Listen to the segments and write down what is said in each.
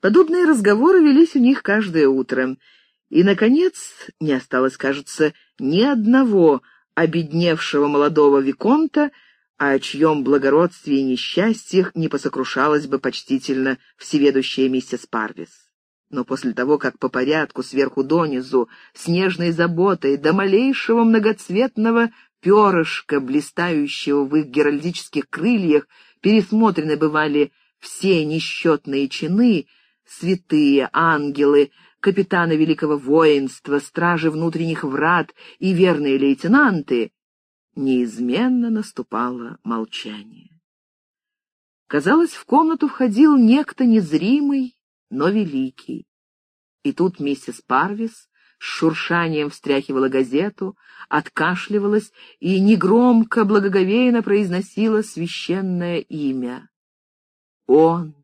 Подобные разговоры велись у них каждое утро. И, наконец, не осталось, кажется, ни одного обедневшего молодого виконта, о чьем благородстве и несчастьях не посокрушалась бы почтительно всеведущая миссис Парвис. Но после того, как по порядку, сверху донизу, с нежной заботой до малейшего многоцветного перышка, блистающего в их геральдических крыльях, пересмотрены бывали все несчетные чины, святые, ангелы, капитаны великого воинства, стражи внутренних врат и верные лейтенанты, неизменно наступало молчание. Казалось, в комнату входил некто незримый, но великий. И тут миссис Парвис с шуршанием встряхивала газету, откашливалась и негромко, благоговейно произносила священное имя. Он.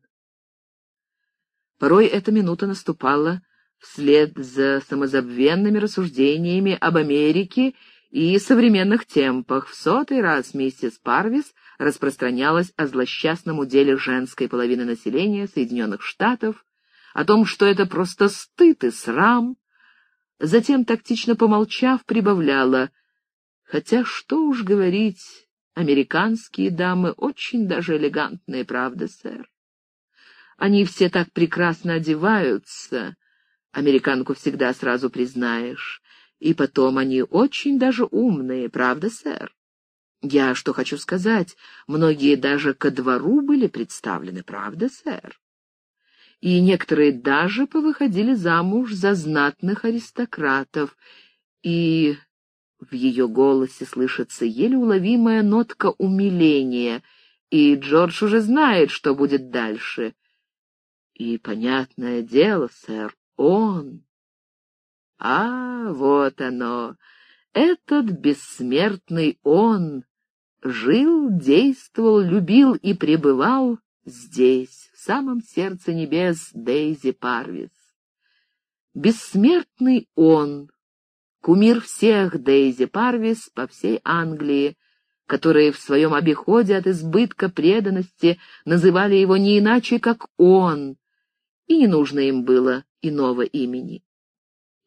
Порой эта минута наступала вслед за самозабвенными рассуждениями об Америке и современных темпах. В сотый раз миссис Парвис распространялась о злосчастном уделе женской половины населения Соединенных Штатов, о том, что это просто стыд и срам. Затем, тактично помолчав, прибавляла, хотя что уж говорить, американские дамы очень даже элегантные, правда, сэр? Они все так прекрасно одеваются, американку всегда сразу признаешь. И потом они очень даже умные, правда, сэр? Я что хочу сказать, многие даже ко двору были представлены, правда, сэр? И некоторые даже повыходили замуж за знатных аристократов, и в ее голосе слышится еле уловимая нотка умиления, и Джордж уже знает, что будет дальше. И, понятное дело, сэр, он а, вот оно, этот бессмертный он жил, действовал, любил и пребывал здесь, в самом сердце небес Дейзи Парвис. Бессмертный он, кумир всех Дейзи Парвис по всей Англии, которые в своем обиходе от избытка преданности называли его не иначе, как он, и не нужно им было иного имени.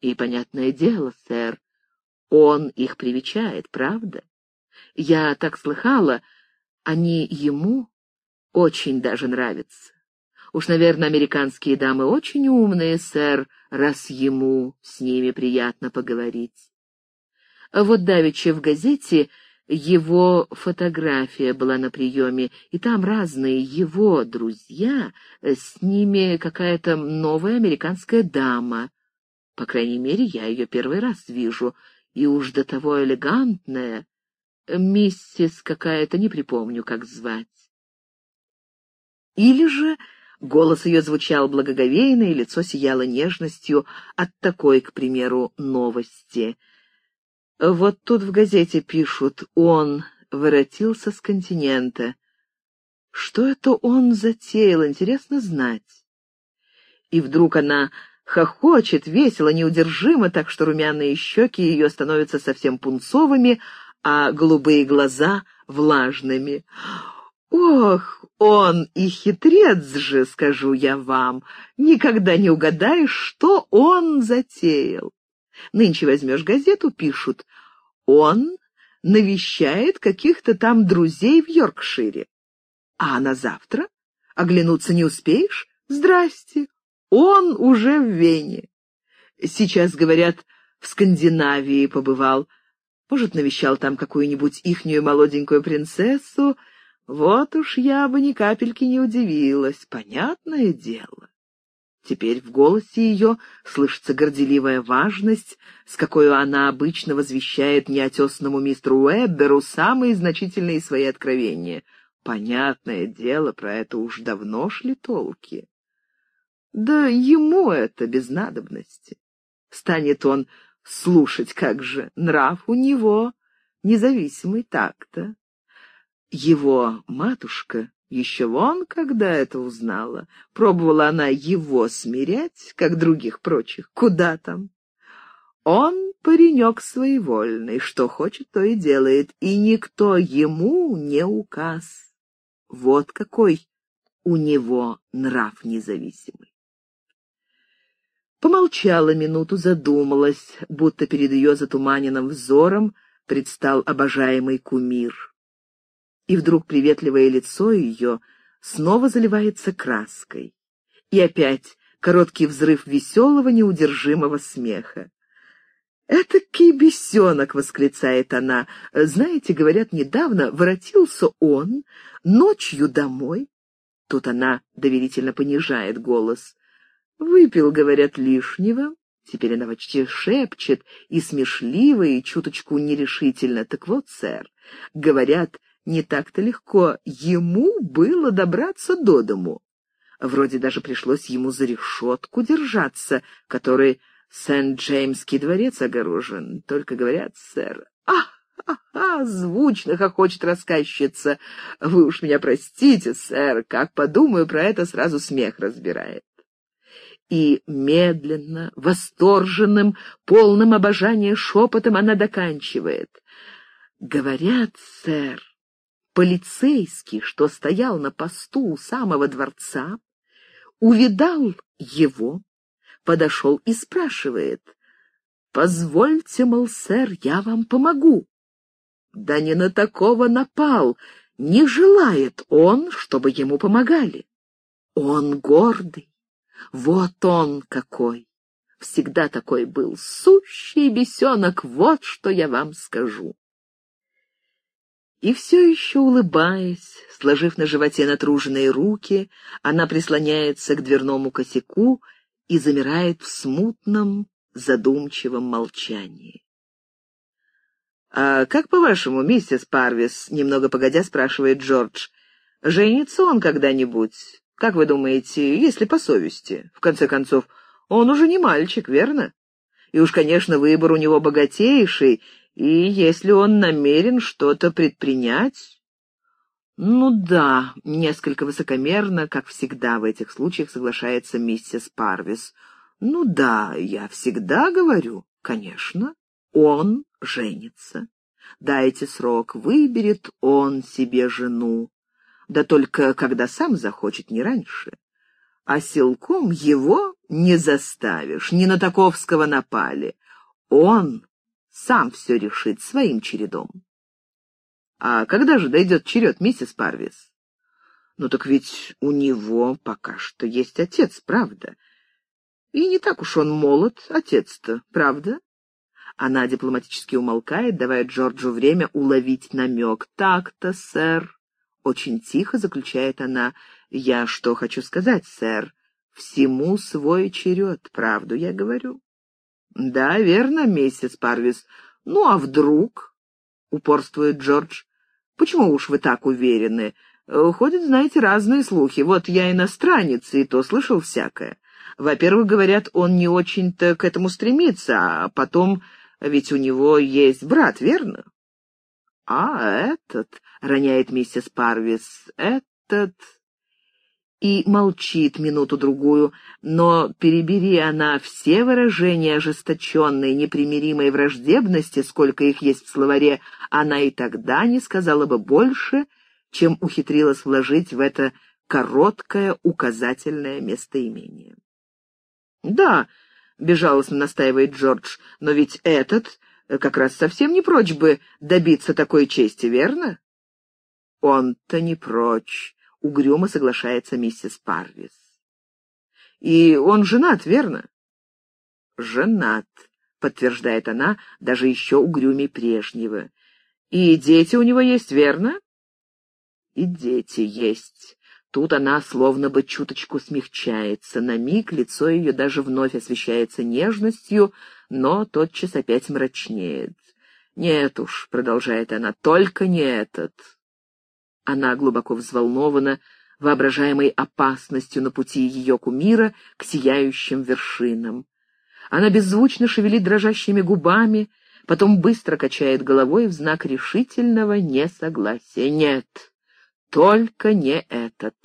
И, понятное дело, сэр, он их привечает, правда? Я так слыхала, они ему очень даже нравятся. Уж, наверное, американские дамы очень умные, сэр, раз ему с ними приятно поговорить. Вот давеча в газете его фотография была на приеме, и там разные его друзья, с ними какая-то новая американская дама. По крайней мере, я ее первый раз вижу, и уж до того элегантная. Миссис какая-то, не припомню, как звать. Или же голос ее звучал благоговейно, и лицо сияло нежностью от такой, к примеру, новости. Вот тут в газете пишут «Он воротился с континента». Что это он затеял, интересно знать. И вдруг она хохочет весело, неудержимо, так что румяные щеки ее становятся совсем пунцовыми, а голубые глаза — влажными. «Ох, он и хитрец же, скажу я вам, никогда не угадаешь, что он затеял. Нынче возьмешь газету, пишут, он навещает каких-то там друзей в Йоркшире. А на завтра? Оглянуться не успеешь? Здрасте, он уже в Вене. Сейчас, говорят, в Скандинавии побывал. Может, навещал там какую-нибудь ихнюю молоденькую принцессу. Вот уж я бы ни капельки не удивилась. Понятное дело. Теперь в голосе ее слышится горделивая важность, с какой она обычно возвещает неотесному мистеру Уэбберу самые значительные свои откровения. Понятное дело, про это уж давно шли толки. Да ему это без надобности. Станет он слушать, как же, нрав у него независимый так-то. Его матушка еще вон, когда это узнала, пробовала она его смирять, как других прочих. Куда там? Он паренек своевольный, что хочет, то и делает, и никто ему не указ. Вот какой у него нрав независимый. Помолчала минуту, задумалась, будто перед ее затуманенным взором предстал обожаемый кумир. И вдруг приветливое лицо ее снова заливается краской. И опять короткий взрыв веселого, неудержимого смеха. «Этакий бесенок!» — восклицает она. «Знаете, говорят, недавно воротился он ночью домой». Тут она доверительно понижает голос. «Выпил, говорят, лишнего». Теперь она почти шепчет, и смешливо, и чуточку нерешительно. «Так вот, сэр, говорят, не так-то легко ему было добраться до дому. Вроде даже пришлось ему за решетку держаться, который Сент-Джеймский дворец огорожен. Только говорят, сэр, ах, «Ха-ха!» — звучно хохочет рассказчица. «Вы уж меня простите, сэр, как подумаю про это, сразу смех разбирает». И медленно, восторженным, полным обожания шепотом она доканчивает. «Говорят, сэр, полицейский, что стоял на посту у самого дворца, увидал его, подошел и спрашивает, «Позвольте, мол, сэр, я вам помогу». Да не на такого напал, не желает он, чтобы ему помогали. Он гордый, вот он какой. Всегда такой был, сущий бесенок, вот что я вам скажу. И все еще улыбаясь, сложив на животе натруженные руки, она прислоняется к дверному косяку и замирает в смутном, задумчивом молчании. «А как, по-вашему, миссис Парвис?» — немного погодя спрашивает Джордж. «Женится он когда-нибудь? Как вы думаете, если по совести? В конце концов, он уже не мальчик, верно? И уж, конечно, выбор у него богатейший, и если он намерен что-то предпринять...» «Ну да», — несколько высокомерно, как всегда в этих случаях соглашается миссис Парвис. «Ну да, я всегда говорю, конечно, он женится. Дайте срок, выберет он себе жену. Да только когда сам захочет, не раньше. А силком его не заставишь, ни на таковского напали. Он сам все решит своим чередом. А когда же дойдет черед, миссис Парвис? Ну так ведь у него пока что есть отец, правда? И не так уж он молод, отец-то, правда? Она дипломатически умолкает, давая Джорджу время уловить намек. «Так-то, сэр». Очень тихо заключает она. «Я что хочу сказать, сэр? Всему свой черед, правду я говорю». «Да, верно, миссис Парвис. Ну, а вдруг?» — упорствует Джордж. «Почему уж вы так уверены? Ходят, знаете, разные слухи. Вот я иностранец, и то слышал всякое. Во-первых, говорят, он не очень-то к этому стремится, а потом ведь у него есть брат, верно? — А этот, — роняет миссис Парвис, — этот... И молчит минуту-другую, но перебери она все выражения ожесточенной, непримиримой враждебности, сколько их есть в словаре, она и тогда не сказала бы больше, чем ухитрилась вложить в это короткое указательное местоимение. Да, безжалостно настаивает Джордж. «Но ведь этот э, как раз совсем не прочь бы добиться такой чести, верно?» «Он-то не прочь», — угрюмо соглашается миссис Парвис. «И он женат, верно?» «Женат», — подтверждает она, даже еще угрюмей прежнего. «И дети у него есть, верно?» «И дети есть», Тут она словно бы чуточку смягчается. На миг лицо ее даже вновь освещается нежностью, но тотчас опять мрачнеет. «Нет уж», — продолжает она, — «только не этот». Она глубоко взволнована воображаемой опасностью на пути ее кумира к сияющим вершинам. Она беззвучно шевелит дрожащими губами, потом быстро качает головой в знак решительного несогласия. «Нет, только не этот.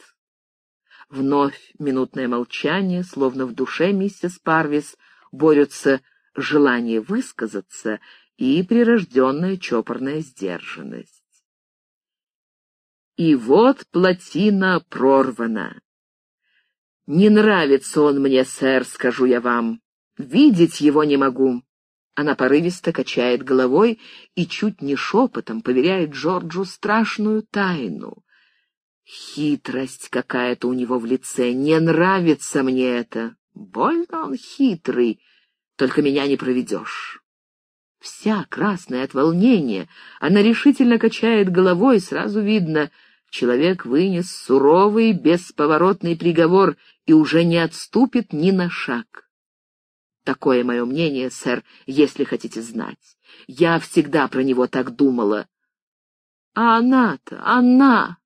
Вновь минутное молчание, словно в душе миссис Парвис борются желание высказаться и прирожденная чопорная сдержанность. И вот плотина прорвана. «Не нравится он мне, сэр, скажу я вам. Видеть его не могу. Она порывисто качает головой и чуть не шепотом поверяет Джорджу страшную тайну. Хитрость какая-то у него в лице. Не нравится мне это. Больно он хитрый, только меня не проведешь. Вся красная от волнения, она решительно качает головой, сразу видно, человек вынес суровый, бесповоротный приговор и уже не отступит ни на шаг. Такое мое мнение, сэр, если хотите знать. Я всегда про него так думала. А она-то, она!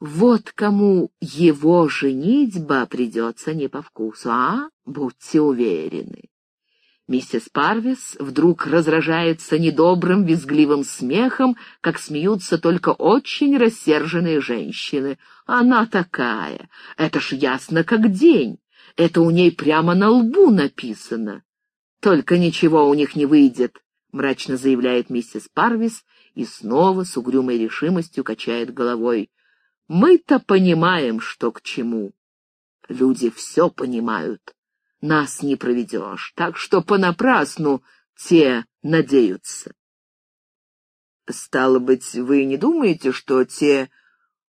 Вот кому его женитьба придется не по вкусу, а? Будьте уверены. Миссис Парвис вдруг разражается недобрым, визгливым смехом, как смеются только очень рассерженные женщины. Она такая, это ж ясно как день. Это у ней прямо на лбу написано. Только ничего у них не выйдет, — мрачно заявляет миссис Парвис и снова с угрюмой решимостью качает головой. Мы-то понимаем, что к чему. Люди все понимают. Нас не проведешь, так что понапрасну те надеются. Стало быть, вы не думаете, что те...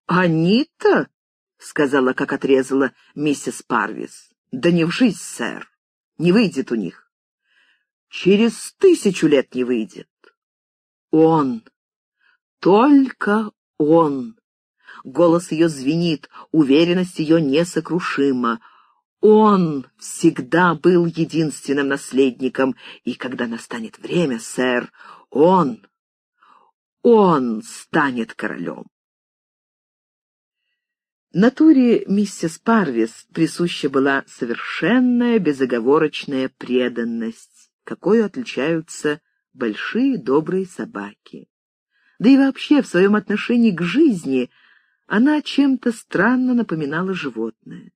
Они-то — сказала, как отрезала миссис Парвис. «Да не в жизнь, сэр. Не выйдет у них. Через тысячу лет не выйдет. Он, только он». Голос ее звенит, уверенность ее несокрушима. Он всегда был единственным наследником, и когда настанет время, сэр, он, он станет королем. Натуре миссис Парвис присуща была совершенная безоговорочная преданность, какой отличаются большие добрые собаки. Да и вообще в своем отношении к жизни она чем-то странно напоминала животное.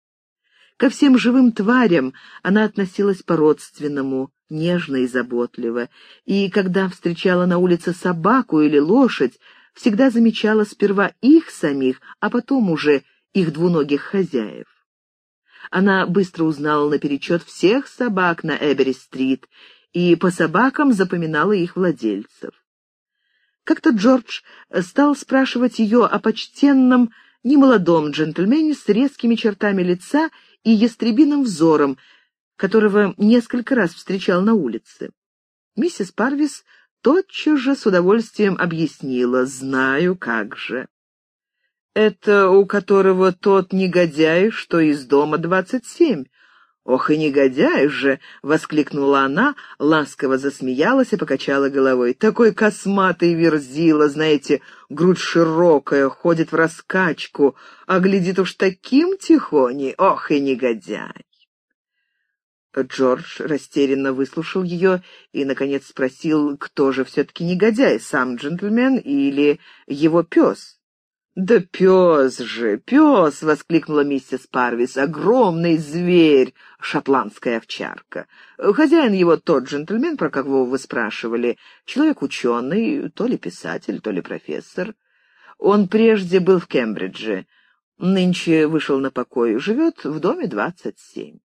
Ко всем живым тварям она относилась по-родственному, нежно и заботливо, и когда встречала на улице собаку или лошадь, всегда замечала сперва их самих, а потом уже их двуногих хозяев. Она быстро узнала наперечет всех собак на Эбери-стрит и по собакам запоминала их владельцев. Как-то Джордж стал спрашивать ее о почтенном немолодом джентльмене с резкими чертами лица и ястребиным взором, которого несколько раз встречал на улице. Миссис Парвис тотчас же с удовольствием объяснила «Знаю, как же». Это у которого тот негодяй, что из дома двадцать семь. «Ох и негодяй же!» — воскликнула она, ласково засмеялась и покачала головой. «Такой косматый верзила, знаете, грудь широкая, ходит в раскачку, а глядит уж таким тихоней. Ох и негодяй!» Джордж растерянно выслушал ее и, наконец, спросил, кто же все-таки негодяй, сам джентльмен или его пес. «Да пес же, пес!» — воскликнула миссис Парвис. «Огромный зверь, шотландская овчарка. Хозяин его тот джентльмен, про кого вы спрашивали. Человек ученый, то ли писатель, то ли профессор. Он прежде был в Кембридже. Нынче вышел на покой, живет в доме двадцать семь».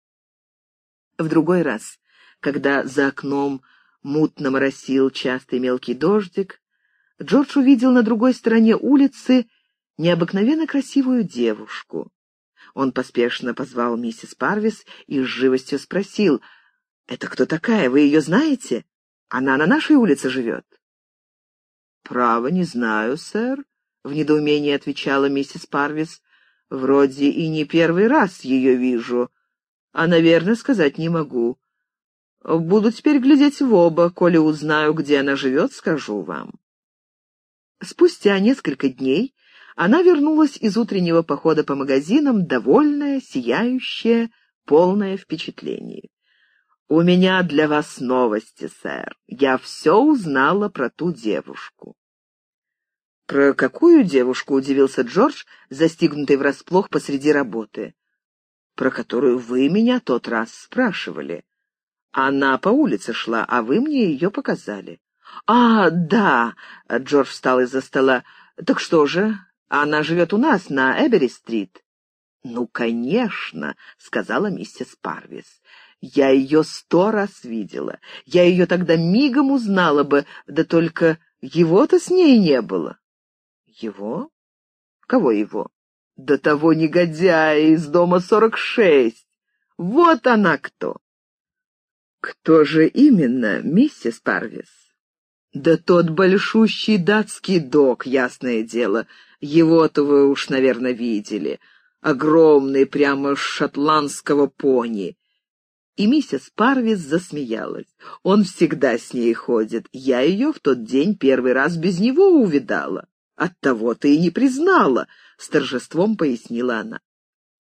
В другой раз, когда за окном мутно моросил частый мелкий дождик, Джордж увидел на другой стороне улицы необыкновенно красивую девушку. Он поспешно позвал миссис Парвис и с живостью спросил, «Это кто такая? Вы ее знаете? Она на нашей улице живет?» «Право, не знаю, сэр», — в недоумении отвечала миссис Парвис. «Вроде и не первый раз ее вижу, а, наверное, сказать не могу. Буду теперь глядеть в оба, коли узнаю, где она живет, скажу вам». Спустя несколько дней она вернулась из утреннего похода по магазинам, довольная, сияющая, полная впечатлений. «У меня для вас новости, сэр. Я все узнала про ту девушку». «Про какую девушку?» — удивился Джордж, застигнутый врасплох посреди работы. «Про которую вы меня тот раз спрашивали. Она по улице шла, а вы мне ее показали». «А, да!» — Джордж встал из-за стола. «Так что же, она живет у нас, на Эбери-стрит. «Ну, конечно», — сказала миссис Парвис. «Я ее сто раз видела. Я ее тогда мигом узнала бы, да только его-то с ней не было». «Его? Кого его?» «Да того негодяя из дома сорок шесть. Вот она кто!» «Кто же именно, миссис Парвис?» «Да тот большущий датский док, ясное дело. Его-то вы уж, наверное, видели. Огромный, прямо шотландского пони». И миссис Парвис засмеялась. «Он всегда с ней ходит. Я ее в тот день первый раз без него увидала. Оттого ты и не признала», — с торжеством пояснила она.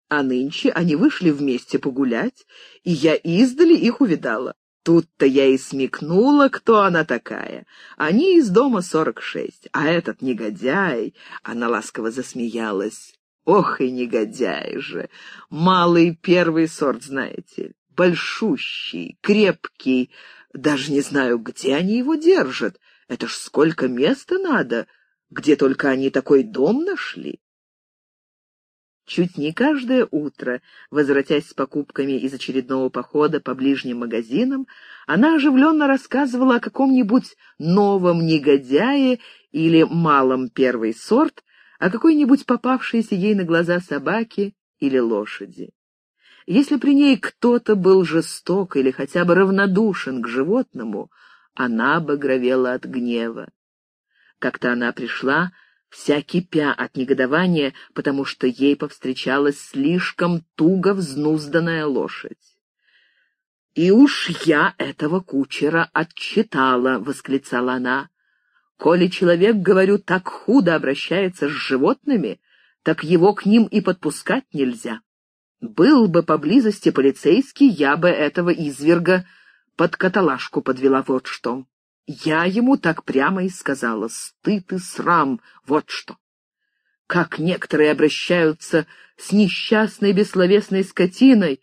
А нынче они вышли вместе погулять, и я издали их увидала. Тут-то я и смекнула, кто она такая. Они из дома сорок шесть, а этот негодяй... Она ласково засмеялась. Ох и негодяй же! Малый первый сорт, знаете, большущий, крепкий. Даже не знаю, где они его держат. Это ж сколько места надо, где только они такой дом нашли. Чуть не каждое утро, возвратясь с покупками из очередного похода по ближним магазинам, она оживленно рассказывала о каком-нибудь новом негодяе или малом первый сорт, о какой-нибудь попавшейся ей на глаза собаке или лошади. Если при ней кто-то был жесток или хотя бы равнодушен к животному, она багровела от гнева. Как-то она пришла вся кипя от негодования, потому что ей повстречалась слишком туго взнузданная лошадь. «И уж я этого кучера отчитала», — восклицала она. «Коли человек, говорю, так худо обращается с животными, так его к ним и подпускать нельзя. Был бы поблизости полицейский, я бы этого изверга под каталажку подвела вот что». Я ему так прямо и сказала, стыд и срам, вот что. Как некоторые обращаются с несчастной бессловесной скотиной,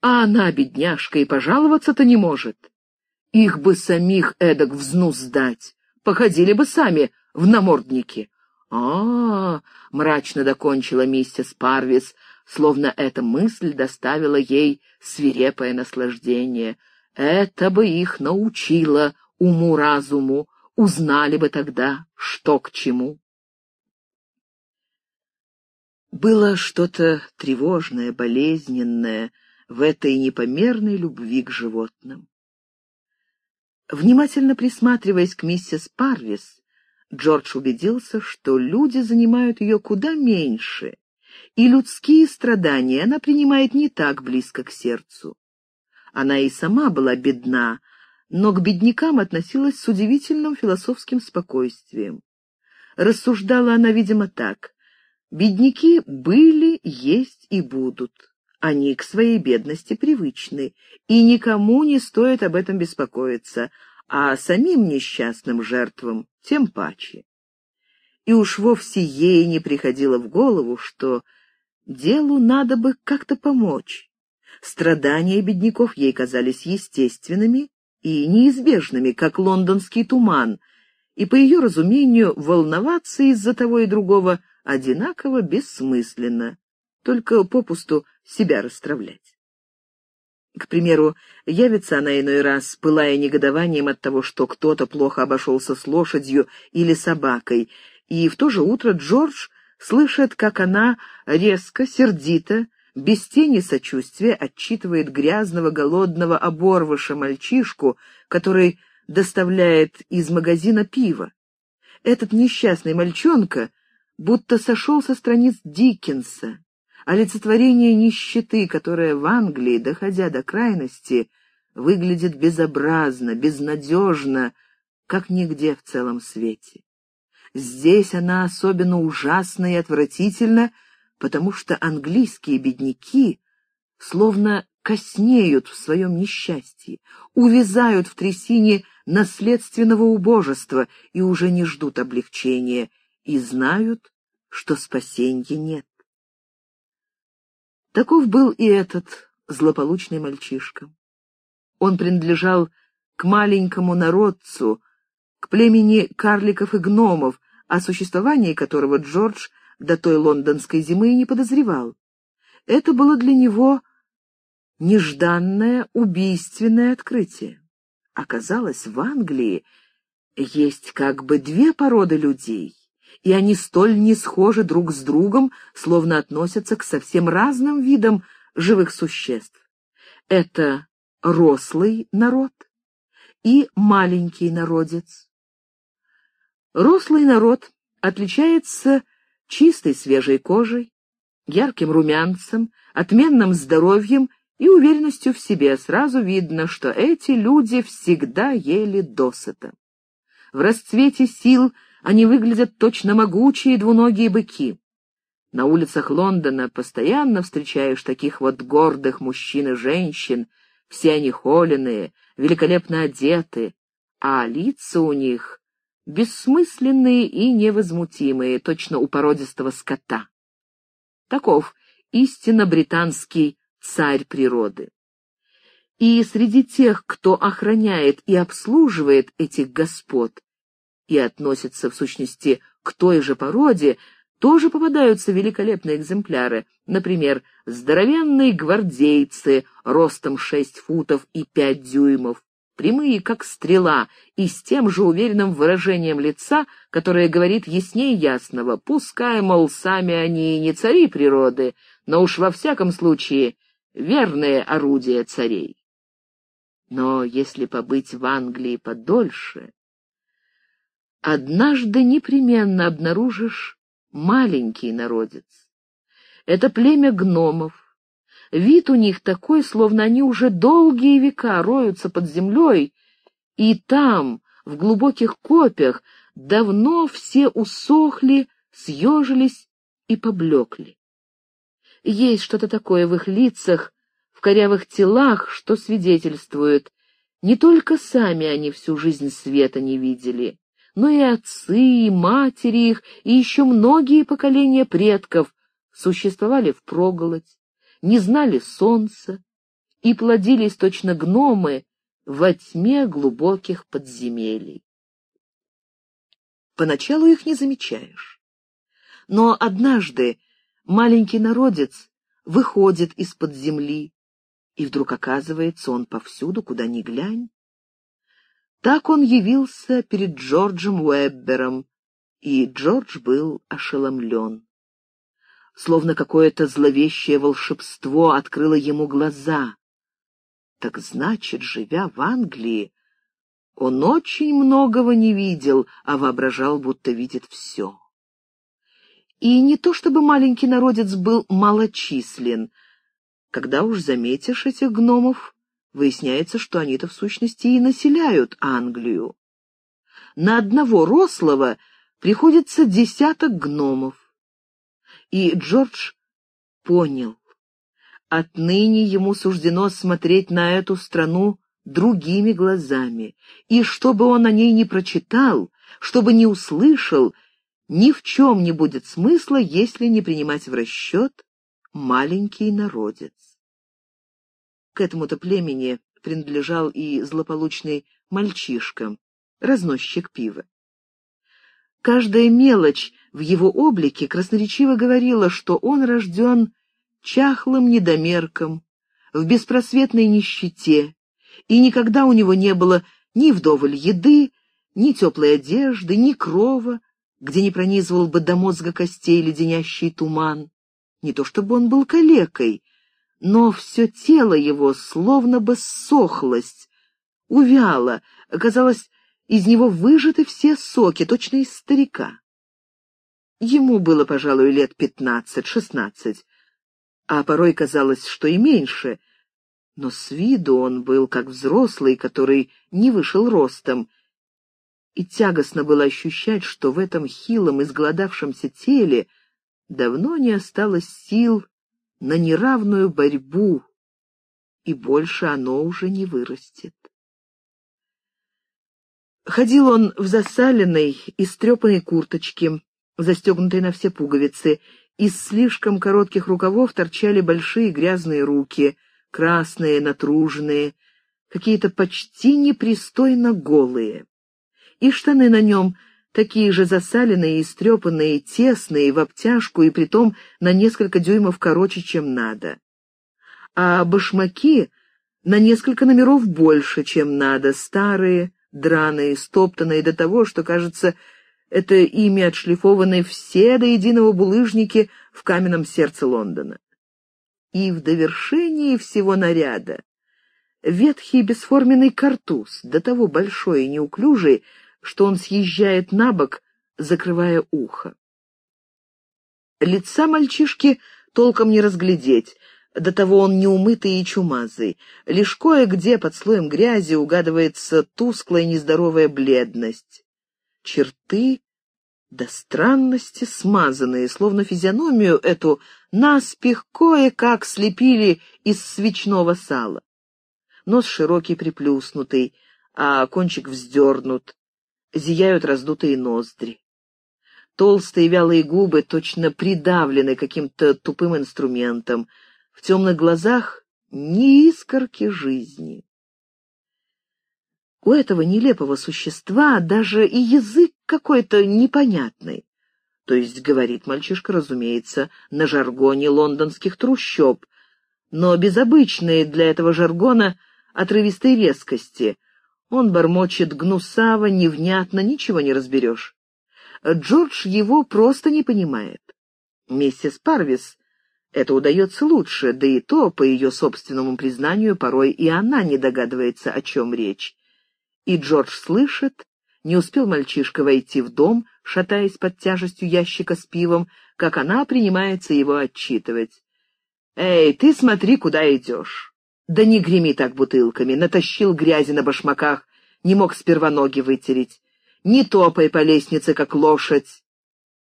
а она, бедняжка, и пожаловаться-то не может. Их бы самих эдак взнус сдать, походили бы сами в намордники. -а, -а мрачно докончила миссис Парвис, словно эта мысль доставила ей свирепое наслаждение. Это бы их научило уму-разуму, узнали бы тогда, что к чему. Было что-то тревожное, болезненное в этой непомерной любви к животным. Внимательно присматриваясь к миссис Парвис, Джордж убедился, что люди занимают ее куда меньше, и людские страдания она принимает не так близко к сердцу. Она и сама была бедна, но к беднякам относилась с удивительным философским спокойствием. Рассуждала она, видимо, так. Бедняки были, есть и будут. Они к своей бедности привычны, и никому не стоит об этом беспокоиться, а самим несчастным жертвам тем паче. И уж вовсе ей не приходило в голову, что делу надо бы как-то помочь. Страдания бедняков ей казались естественными и неизбежными, как лондонский туман, и, по ее разумению, волноваться из-за того и другого одинаково бессмысленно, только попусту себя расстравлять. К примеру, явится она иной раз, пылая негодованием от того, что кто-то плохо обошелся с лошадью или собакой, и в то же утро Джордж слышит, как она резко, сердито, без тени сочувствия отчитывает грязного, голодного оборвыша мальчишку, который доставляет из магазина пиво. Этот несчастный мальчонка будто сошел со страниц Диккенса, олицетворение нищеты, которая в Англии, доходя до крайности, выглядит безобразно, безнадежно, как нигде в целом свете. Здесь она особенно ужасна и отвратительна, потому что английские бедняки словно коснеют в своем несчастье, увязают в трясине наследственного убожества и уже не ждут облегчения, и знают, что спасенья нет. Таков был и этот злополучный мальчишка. Он принадлежал к маленькому народцу, к племени карликов и гномов, о существовании которого Джордж до той лондонской зимы и не подозревал. это было для него нежданное убийственное открытие. Оказалось, в Англии есть как бы две породы людей, и они столь не схожи друг с другом, словно относятся к совсем разным видам живых существ. Это рослый народ и маленький народец. Рослый народ отличается чистой свежей кожей, ярким румянцем, отменным здоровьем и уверенностью в себе. Сразу видно, что эти люди всегда ели досыта. В расцвете сил они выглядят точно могучие двуногие быки. На улицах Лондона постоянно встречаешь таких вот гордых мужчин и женщин, все они холеные, великолепно одеты, а лица у них бессмысленные и невозмутимые, точно у породистого скота. Таков истинно британский царь природы. И среди тех, кто охраняет и обслуживает этих господ и относится, в сущности, к той же породе, тоже попадаются великолепные экземпляры, например, здоровенные гвардейцы ростом шесть футов и пять дюймов, прямые, как стрела, и с тем же уверенным выражением лица, которое говорит яснее ясного, пускай, мол, сами они не цари природы, но уж во всяком случае верное орудие царей. Но если побыть в Англии подольше, однажды непременно обнаружишь маленький народец. Это племя гномов. Вид у них такой, словно они уже долгие века роются под землей, и там, в глубоких копях, давно все усохли, съежились и поблекли. Есть что-то такое в их лицах, в корявых телах, что свидетельствует, не только сами они всю жизнь света не видели, но и отцы, и матери их, и еще многие поколения предков существовали впроголодь, не знали солнца и плодились точно гномы во тьме глубоких подземелий. Поначалу их не замечаешь. Но однажды маленький народец выходит из-под земли, и вдруг оказывается он повсюду, куда ни глянь. Так он явился перед Джорджем Уэббером, и Джордж был ошеломлен. Словно какое-то зловещее волшебство открыло ему глаза. Так значит, живя в Англии, он очень многого не видел, а воображал, будто видит все. И не то чтобы маленький народец был малочислен. Когда уж заметишь этих гномов, Выясняется, что они-то в сущности и населяют Англию. На одного рослого приходится десяток гномов. И Джордж понял. Отныне ему суждено смотреть на эту страну другими глазами, и чтобы он о ней не прочитал, чтобы не услышал, ни в чем не будет смысла, если не принимать в расчет маленький народец. К этому-то племени принадлежал и злополучный мальчишка, разносчик пива. Каждая мелочь в его облике красноречиво говорила, что он рожден чахлым недомерком, в беспросветной нищете, и никогда у него не было ни вдоволь еды, ни теплой одежды, ни крова, где не пронизывал бы до мозга костей леденящий туман. Не то чтобы он был калекой, но все тело его словно бы ссохлось, увяло, казалось, из него выжаты все соки, точно из старика. Ему было, пожалуй, лет пятнадцать-шестнадцать, а порой казалось, что и меньше, но с виду он был как взрослый, который не вышел ростом, и тягостно было ощущать, что в этом хилом, изголодавшемся теле давно не осталось сил на неравную борьбу, и больше оно уже не вырастет. Ходил он в засаленной, истрепанной курточке, застегнутой на все пуговицы, из слишком коротких рукавов торчали большие грязные руки, красные, натруженные, какие-то почти непристойно голые. И штаны на нем такие же засаленные, истрепанные, тесные, в обтяжку и притом на несколько дюймов короче, чем надо. А башмаки на несколько номеров больше, чем надо, старые, драные, стоптанные до того, что, кажется, это ими отшлифованы все до единого булыжники в каменном сердце Лондона. И в довершении всего наряда ветхий бесформенный картуз, до того большой и неуклюжий, что он съезжает на бок, закрывая ухо. Лица мальчишки толком не разглядеть, до того он неумытый и чумазый. Лишь кое-где под слоем грязи угадывается тусклая нездоровая бледность. Черты до странности смазанные, словно физиономию эту наспех кое-как слепили из свечного сала. Нос широкий, приплюснутый, а кончик вздернут, зияют раздутые ноздри. Толстые вялые губы точно придавлены каким-то тупым инструментом, в темных глазах ни искорки жизни. У этого нелепого существа даже и язык какой-то непонятный. То есть говорит мальчишка, разумеется, на жаргоне лондонских трущоб, но без обычной для этого жаргона отрывистой резкости. Он бормочет гнусаво, невнятно, ничего не разберешь. Джордж его просто не понимает. Миссис Парвис это удается лучше, да и то, по ее собственному признанию, порой и она не догадывается, о чем речь. И Джордж слышит, не успел мальчишка войти в дом, шатаясь под тяжестью ящика с пивом, как она принимается его отчитывать. «Эй, ты смотри, куда идешь!» «Да не греми так бутылками, натащил грязи на башмаках, не мог сперва ноги вытереть. Не топай по лестнице, как лошадь!»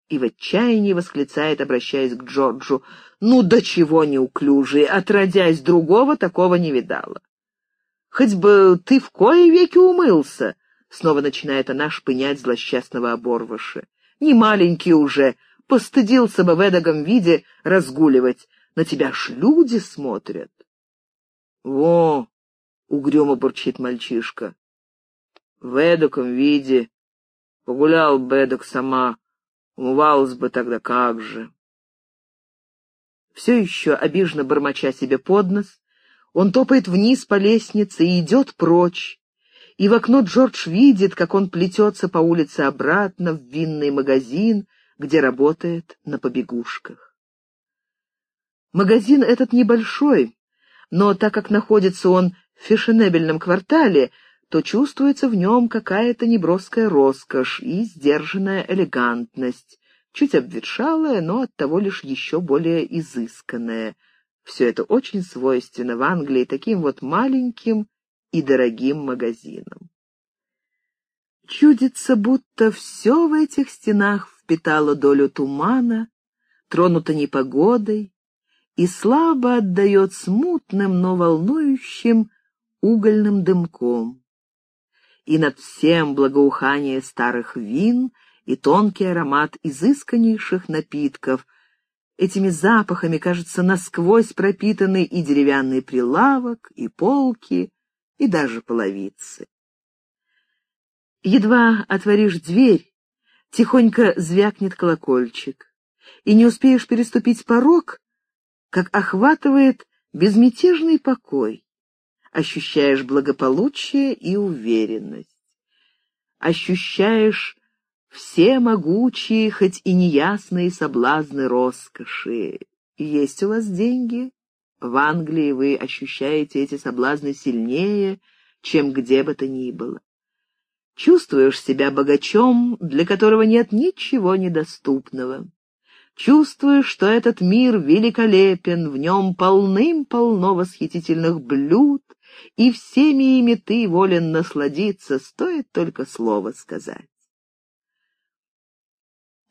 И в отчаянии восклицает, обращаясь к Джорджу, «Ну, до чего неуклюжий, отродясь другого, такого не видала». «Хоть бы ты в кои веки умылся!» Снова начинает она шпынять злосчастного оборвыша. «Не маленький уже, постыдился бы в эдаком виде разгуливать. На тебя ж люди смотрят». «Во!» — угрюмо бурчит мальчишка. «В эдаком виде. Погулял бы эдак сама, умывалась бы тогда как же». Все еще обиженно бормоча себе под нос, он топает вниз по лестнице и идет прочь, и в окно Джордж видит, как он плетется по улице обратно в винный магазин, где работает на побегушках. Магазин этот небольшой, но так как находится он в фешенебельном квартале, то чувствуется в нем какая-то неброская роскошь и сдержанная элегантность, чуть обветшалая, но оттого лишь еще более изысканная. Все это очень свойственно в Англии таким вот маленьким и дорогим магазинам. Чудится, будто все в этих стенах впитало долю тумана, тронуто непогодой и слабо отдает смутным, но волнующим угольным дымком. И над всем благоухание старых вин и тонкий аромат изысканнейших напитков. Этими запахами, кажется, насквозь пропитаны и деревянный прилавок, и полки, и даже половицы. Едва отворишь дверь, тихонько звякнет колокольчик, и не успеешь переступить порог, как охватывает безмятежный покой. Ощущаешь благополучие и уверенность. Ощущаешь все могучие, хоть и неясные соблазны роскоши. Есть у вас деньги? В Англии вы ощущаете эти соблазны сильнее, чем где бы то ни было. Чувствуешь себя богачом, для которого нет ничего недоступного. Чувствуешь, что этот мир великолепен, в нем полным-полно восхитительных блюд, и всеми ими ты волен насладиться, стоит только слово сказать.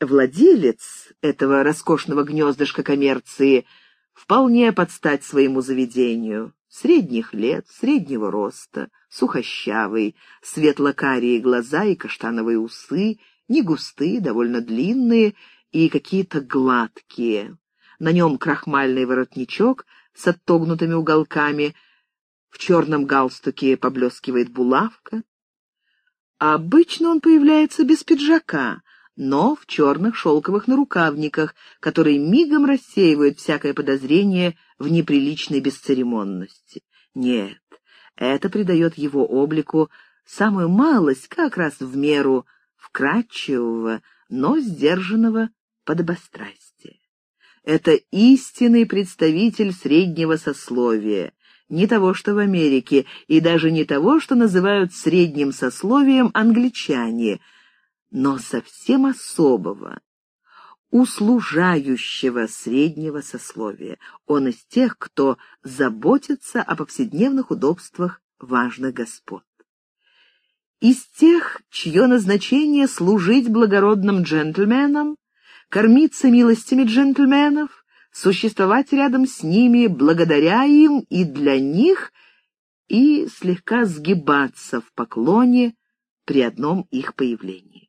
Владелец этого роскошного гнездышка коммерции вполне подстать своему заведению. Средних лет, среднего роста, сухощавый, светло-карие глаза и каштановые усы, не густые, довольно длинные и какие-то гладкие. На нем крахмальный воротничок с оттогнутыми уголками, в черном галстуке поблескивает булавка. Обычно он появляется без пиджака, но в черных шелковых нарукавниках, которые мигом рассеивают всякое подозрение в неприличной бесцеремонности. Нет, это придает его облику самую малость, как раз в меру вкрадчивого, но сдержанного подобострастия. Это истинный представитель среднего сословия, не того, что в Америке, и даже не того, что называют средним сословием англичане, но совсем особого, услужающего среднего сословия. Он из тех, кто заботится о повседневных удобствах важных господ. Из тех, чье назначение служить благородным джентльменам, кормиться милостями джентльменов, существовать рядом с ними, благодаря им и для них, и слегка сгибаться в поклоне при одном их появлении.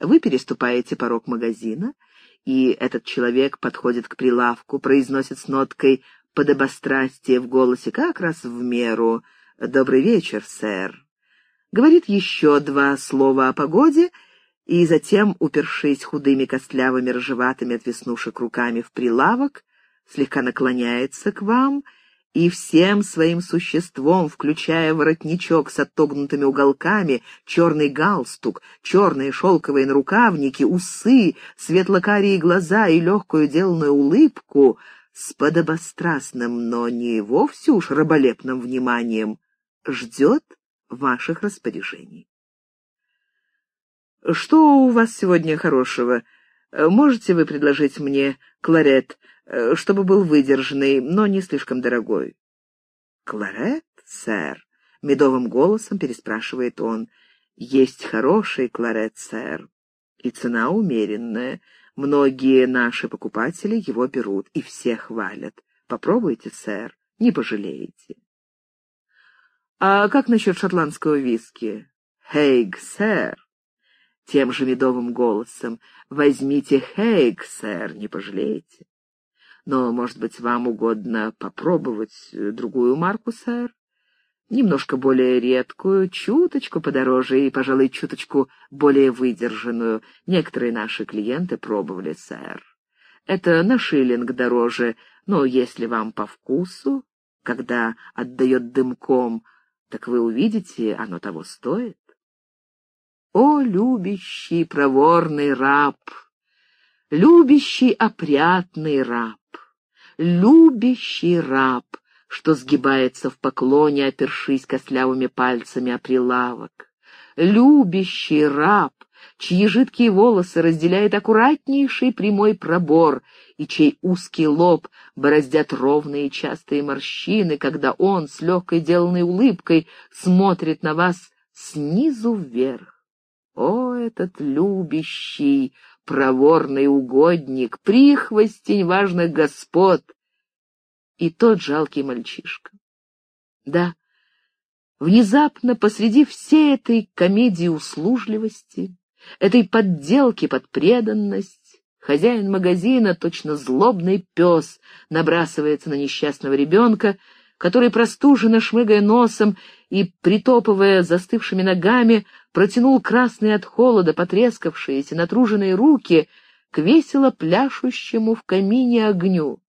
Вы переступаете порог магазина, и этот человек подходит к прилавку, произносит с ноткой подобострастия в голосе как раз в меру «Добрый вечер, сэр». Говорит еще два слова о погоде — и затем, упершись худыми костлявыми ржеватыми от веснушек руками в прилавок, слегка наклоняется к вам и всем своим существом, включая воротничок с отогнутыми уголками, черный галстук, черные шелковые нарукавники, усы, светлокарие глаза и легкую деланную улыбку, с подобострастным, но не вовсе уж раболепным вниманием, ждет ваших распоряжений. «Что у вас сегодня хорошего? Можете вы предложить мне кларет, чтобы был выдержанный, но не слишком дорогой?» «Кларет, сэр?» — медовым голосом переспрашивает он. «Есть хороший кларет, сэр, и цена умеренная. Многие наши покупатели его берут, и все хвалят. Попробуйте, сэр, не пожалеете». «А как насчет шотландского виски?» «Хейг, сэр, тем же медовым голосом. «Возьмите Хейк, сэр, не пожалеете. Но, может быть, вам угодно попробовать э, другую марку, сэр? Немножко более редкую, чуточку подороже и, пожалуй, чуточку более выдержанную. Некоторые наши клиенты пробовали, сэр. Это на шиллинг дороже, но если вам по вкусу, когда отдает дымком, так вы увидите, оно того стоит. О, любящий проворный раб! Любящий опрятный раб! Любящий раб, что сгибается в поклоне, опершись костлявыми пальцами о прилавок! Любящий раб, чьи жидкие волосы разделяет аккуратнейший прямой пробор, и чей узкий лоб бороздят ровные частые морщины, когда он с легкой деланной улыбкой смотрит на вас снизу вверх. О, этот любящий, проворный угодник, прихвостень важных господ! И тот жалкий мальчишка. Да, внезапно посреди всей этой комедии услужливости, этой подделки под преданность, хозяин магазина, точно злобный пес, набрасывается на несчастного ребенка, который, простуженно шмыгая носом и, притопывая застывшими ногами, протянул красные от холода, потрескавшиеся, натруженные руки к весело пляшущему в камине огню.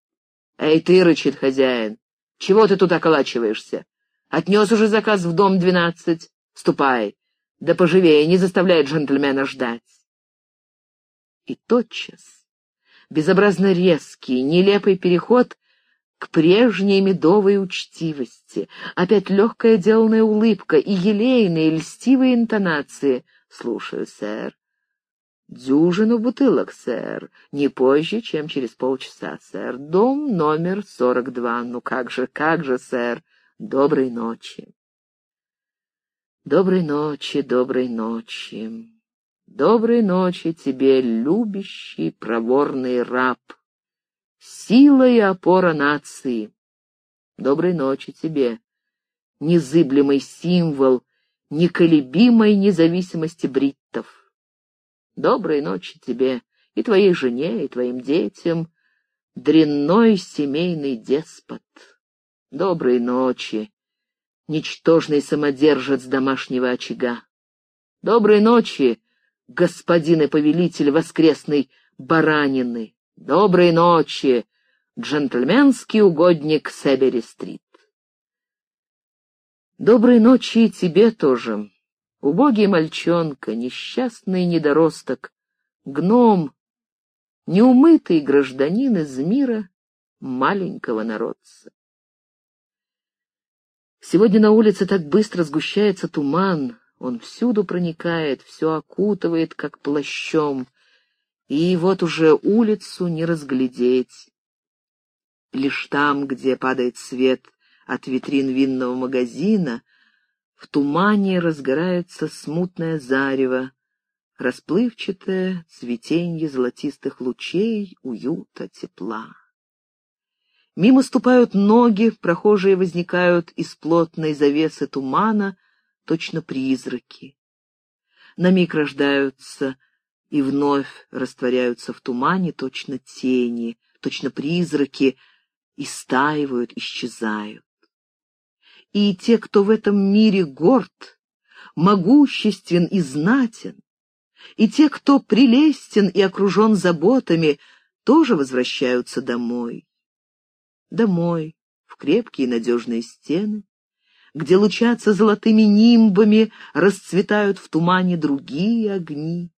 «Эй ты!» — рычит хозяин. «Чего ты тут околачиваешься? Отнес уже заказ в дом двенадцать. Ступай. Да поживее, не заставляй джентльмена ждать». И тотчас, безобразно резкий, нелепый переход к прежней медовой учтивости, опять легкая деланная улыбка и елейные льстивые интонации. «Слушаю, сэр». «Дюжину бутылок, сэр. Не позже, чем через полчаса, сэр. Дом номер сорок два. Ну как же, как же, сэр. Доброй ночи». «Доброй ночи, доброй ночи. Доброй ночи тебе, любящий, проворный раб» сила и опора нации. Доброй ночи тебе, незыблемый символ неколебимой независимости бриттов. Доброй ночи тебе и твоей жене, и твоим детям, дрянной семейный деспот. Доброй ночи, ничтожный самодержец домашнего очага. Доброй ночи, господин и повелитель воскресной баранины. Доброй ночи, джентльменский угодник Себери-стрит. Доброй ночи и тебе тоже, убогий мальчонка, несчастный недоросток, гном, неумытый гражданин из мира маленького народца. Сегодня на улице так быстро сгущается туман, он всюду проникает, все окутывает, как плащом, и вот уже улицу не разглядеть. Лишь там, где падает свет от витрин винного магазина, в тумане разгорается смутное зарево, расплывчатое цветенье золотистых лучей, уюта, тепла. Мимо ступают ноги, прохожие возникают из плотной завесы тумана, точно призраки. На миг рождаются и вновь растворяются в тумане точно тени, точно призраки, и стаивают, исчезают. И те, кто в этом мире горд, могуществен и знатен, и те, кто прелестен и окружен заботами, тоже возвращаются домой домой, в крепкие надежные стены, где лучатся золотыми нимбами, расцветают в тумане другие огни.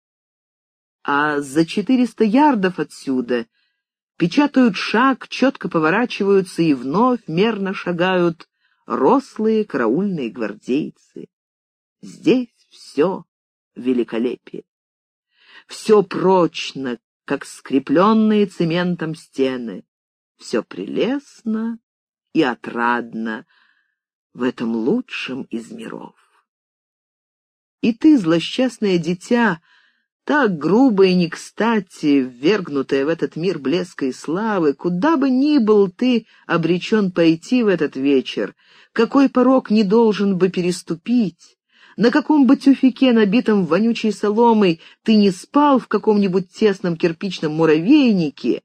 А за четыреста ярдов отсюда печатают шаг, четко поворачиваются и вновь мерно шагают рослые караульные гвардейцы. Здесь все великолепие. Все прочно, как скрепленные цементом стены все прелестно и отрадно в этом лучшем из миров. И ты, злосчастное дитя, так грубо и не кстати, ввергнутая в этот мир блеска и славы, куда бы ни был ты обречен пойти в этот вечер, какой порог не должен бы переступить, на каком бы тюфике, набитом вонючей соломой, ты не спал в каком-нибудь тесном кирпичном муравейнике,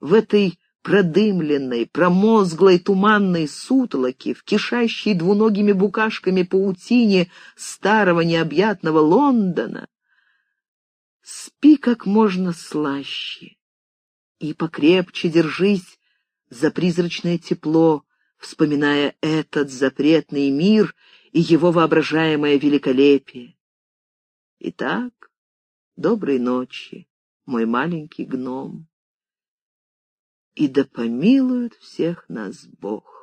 в этой продымленной, промозглой туманной сутолоки, в кишащей двуногими букашками паутине старого необъятного Лондона, спи как можно слаще и покрепче держись за призрачное тепло, вспоминая этот запретный мир и его воображаемое великолепие. Итак, доброй ночи, мой маленький гном и да помилует всех нас Бог.